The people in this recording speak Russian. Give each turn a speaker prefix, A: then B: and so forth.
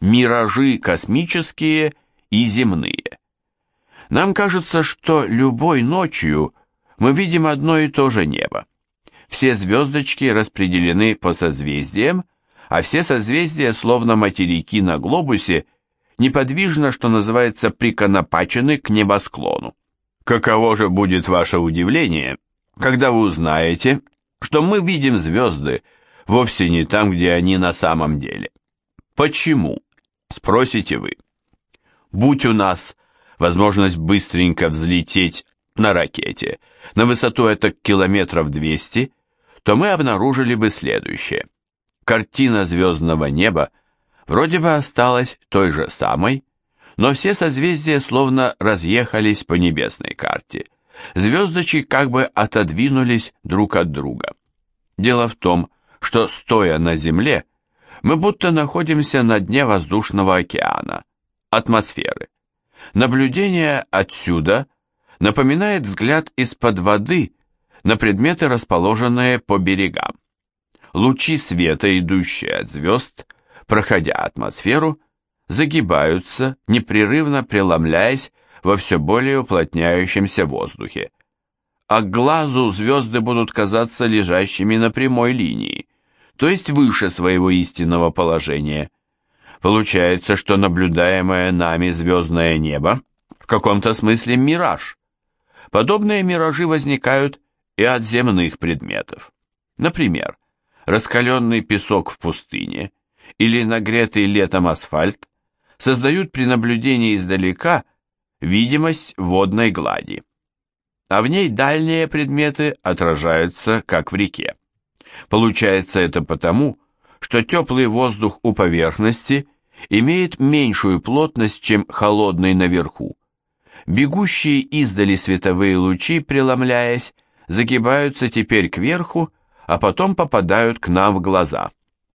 A: миражи космические и земные. Нам кажется, что любой ночью мы видим одно и то же небо. Все звездочки распределены по созвездиям, а все созвездия, словно материки на глобусе, неподвижно, что называется, приконопачены к небосклону. Каково же будет ваше удивление, когда вы узнаете, что мы видим звезды вовсе не там, где они на самом деле. Почему? Спросите вы. Будь у нас возможность быстренько взлететь на ракете на высоту это километров 200, то мы обнаружили бы следующее. Картина звездного неба вроде бы осталась той же самой, но все созвездия словно разъехались по небесной карте. Звездочки как бы отодвинулись друг от друга. Дело в том, что, стоя на Земле, мы будто находимся на дне воздушного океана, атмосферы. Наблюдение отсюда напоминает взгляд из-под воды на предметы, расположенные по берегам. Лучи света, идущие от звезд, проходя атмосферу, загибаются, непрерывно преломляясь во все более уплотняющемся воздухе. А глазу звезды будут казаться лежащими на прямой линии, то есть выше своего истинного положения. Получается, что наблюдаемое нами звездное небо в каком-то смысле мираж. Подобные миражи возникают и от земных предметов. Например, раскаленный песок в пустыне или нагретый летом асфальт создают при наблюдении издалека видимость водной глади, а в ней дальние предметы отражаются, как в реке. Получается это потому, что теплый воздух у поверхности имеет меньшую плотность, чем холодный наверху. Бегущие издали световые лучи, преломляясь, загибаются теперь кверху, а потом попадают к нам в глаза.